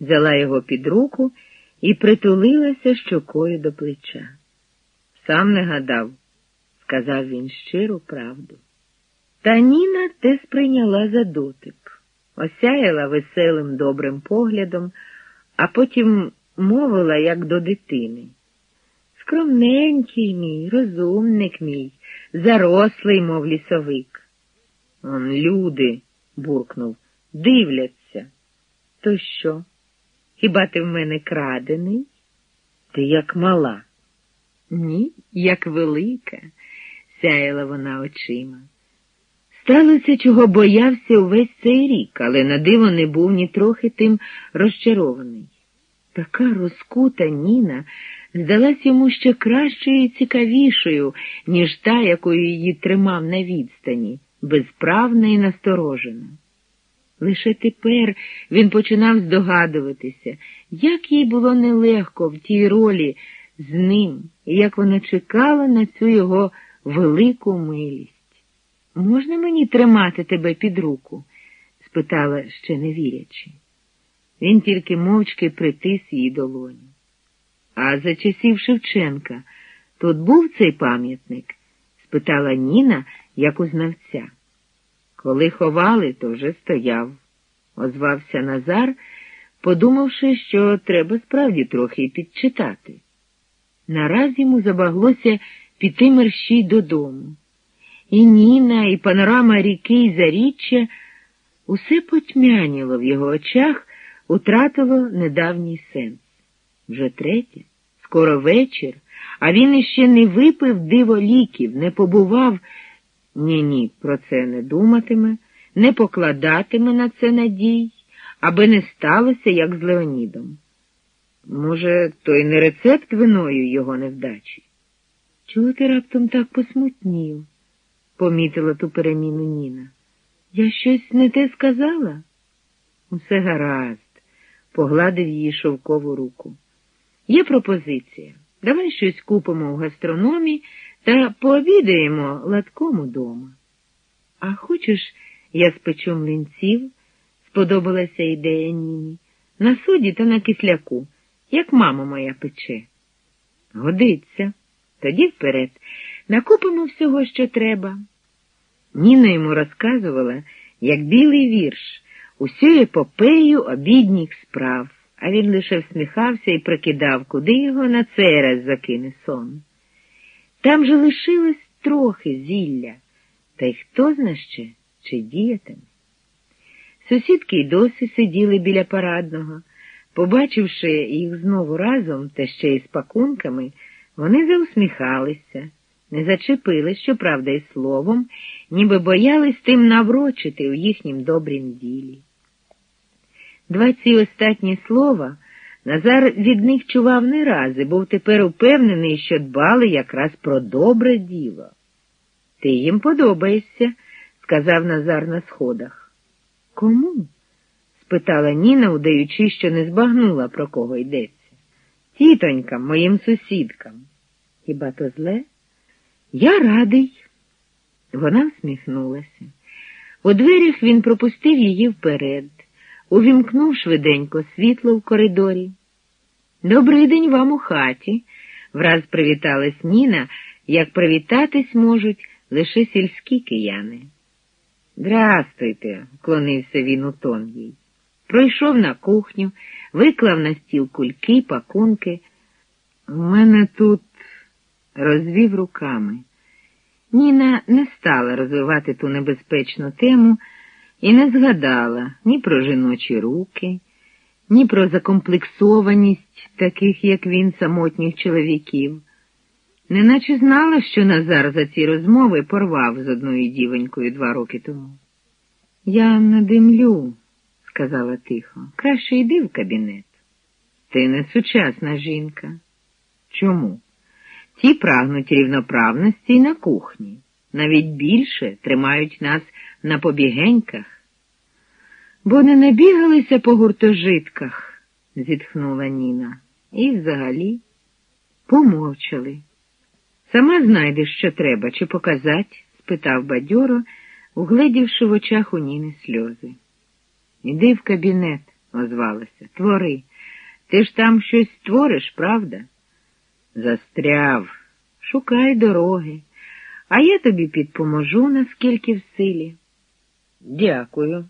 взяла його під руку і притулилася щокою до плеча. Сам не гадав, сказав він щиру правду. Та Ніна те сприйняла за дотик, осяяла веселим добрим поглядом, а потім мовила, як до дитини. Скромненький мій, розумник мій, зарослий, мов лісовик. Он люди, буркнув, дивляться. То що? Хіба ти в мене крадений? Ти як мала? Ні, як велика, сяяла вона очима. Сталося, чого боявся увесь цей рік, але на диво не був ні трохи тим розчарований. Така розкута Ніна здалась йому ще кращою і цікавішою, ніж та, якою її тримав на відстані, безправна і насторожена. Лише тепер він починав здогадуватися, як їй було нелегко в тій ролі з ним, і як вона чекала на цю його велику милість. Можна мені тримати тебе під руку? спитала, ще не вірячи. Він тільки мовчки притис її долоні. А за часів Шевченка тут був цей пам'ятник? спитала Ніна, як у знавця. Коли ховали, то вже стояв, озвався Назар, подумавши, що треба справді трохи підчитати. Нараз йому забаглося піти мерщій додому. І Ніна, і панорама ріки, і заріччя усе потьмяніло в його очах, утратило недавній сенс. Вже третє, скоро вечір, а він іще не випив диво ліків, не побував. Ні, ні, про це не думатиме, не покладатиме на це надій, аби не сталося, як з Леонідом. Може, то й не рецепт виною його невдачі? Чого ти раптом так посмутнів? помітила ту переміну Ніна. Я щось не те сказала? Усе гаразд, погладив її шовкову руку. Є пропозиція. Давай щось купимо в гастрономі та пообідаємо латком удома. А хочеш, я спечу млинців? сподобалася ідея Ніні. На суді та на кисляку, як мама моя пече. Годиться. Тоді вперед. Накупимо всього, що треба. Ніна йому розказувала, як білий вірш, усю епопею обідніх справ, а він лише всміхався і прикидав, куди його на цей раз закине сон. Там же лишилось трохи зілля, та й хто зна ще, чи діятиме. Сусідки й досі сиділи біля парадного. Побачивши їх знову разом та ще й з пакунками, вони заусміхалися, не зачепили, щоправда, і словом, ніби боялись тим наврочити у їхнім добрім ділі. Два ці остатні слова Назар від них чував не раз і був тепер упевнений, що дбали якраз про добре діло. Ти їм подобаєшся, сказав Назар на сходах. Кому? спитала Ніна, удаючи, що не збагнула, про кого йдеться. Тітонькам, моїм сусідкам. Хіба то зле? Я радий. Вона всміхнулася. У дверях він пропустив її вперед, увімкнув швиденько світло в коридорі. Добрий день вам у хаті, враз привіталась Ніна, як привітатись можуть лише сільські кияни. Здрастуйте, вклонився він у тон їй. Пройшов на кухню, виклав на стіл кульки, пакунки. У мене тут розвів руками. Ніна не стала розвивати ту небезпечну тему і не згадала ні про жіночі руки, ні про закомплексованість таких, як він, самотніх чоловіків. Неначе знала, що Назар за ці розмови порвав з одною дівонькою два роки тому. Я надимлю, сказала тихо, краще йди в кабінет. Ти не сучасна жінка. Чому? Ті прагнуть рівноправності й на кухні, навіть більше тримають нас на побігеньках. Бо не набігалися по гуртожитках, зітхнула Ніна. І взагалі помовчали. Сама знайдеш, що треба, чи показать? спитав бадьоро, угледівши в очах у Ніни сльози. Іди в кабінет, озвалася. Твори. Ти ж там щось твориш, правда? Застряв. Шукай дороги, а я тобі підпоможу, наскільки в силі. Дякую,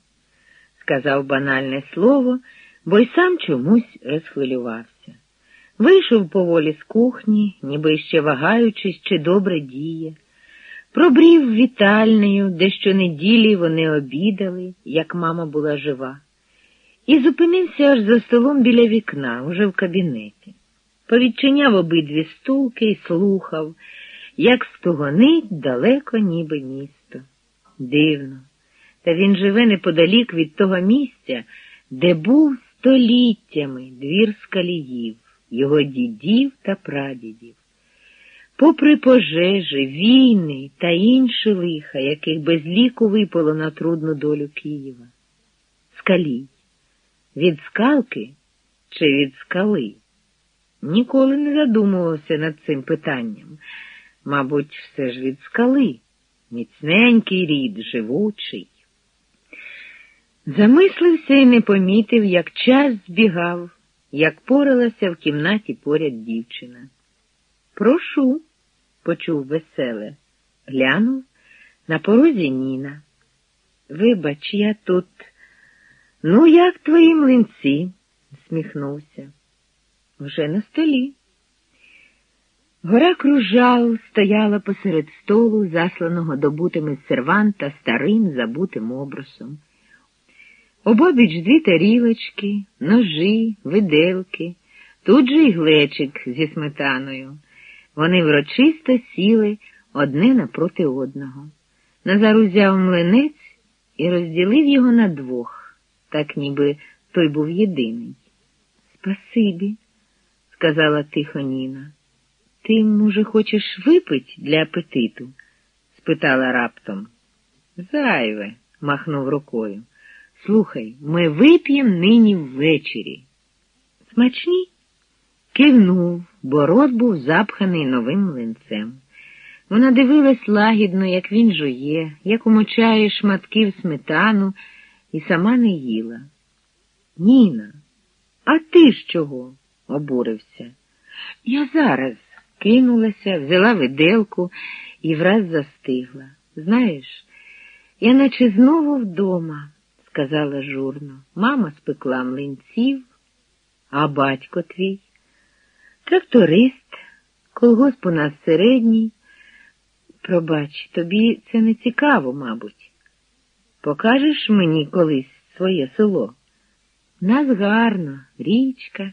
сказав банальне слово, бо й сам чомусь розхвилювався. Вийшов поволі з кухні, ніби ще вагаючись, чи добре діє. Пробрів вітальнею, де щонеділі вони обідали, як мама була жива, і зупинився аж за столом біля вікна, уже в кабінеті. Повідчиняв обидві стулки і слухав, як стогонить далеко, ніби місто. Дивно, та він живе неподалік від того місця, де був століттями двір скаліїв, його дідів та прадідів. Попри пожежі, війни та інші лиха, яких без ліку випало на трудну долю Києва. Скалій. Від скалки чи від скали? Ніколи не задумувався над цим питанням. Мабуть, все ж від скали, міцненький рід, живучий. Замислився і не помітив, як час збігав, як поралася в кімнаті поряд дівчина. Прошу, почув веселе, глянув на порозі Ніна. Вибач, я тут. Ну, як твої млинці? сміхнувся. Вже на столі. Гора кружал стояла посеред столу, засланого добутими серванта старим забутим обрусом. Обобіч дві тарілочки, ножі, виделки, тут же й глечик зі сметаною. Вони врочисто сіли одне напроти одного. Назар узяв млинець і розділив його на двох, так ніби той був єдиний. Спасибі, сказала тихо Ніна. Ти, може, хочеш випить для апетиту? спитала раптом. Зайве, махнув рукою. Слухай, ми вип'ємо нині ввечері. Смачні? Кивнув, бо рот був запханий новим млинцем. Вона дивилась лагідно, як він жує, як умочає шматки в сметану, і сама не їла. Ніна, а ти ж чого? обурився. Я зараз кинулася, взяла виделку і враз застигла. Знаєш, я наче знову вдома, сказала журно. Мама спекла млинців, а батько твій. Тракторист, колгосп у нас середній. Пробач, тобі це не цікаво, мабуть. Покажеш мені колись своє село? Нас гарно, річка.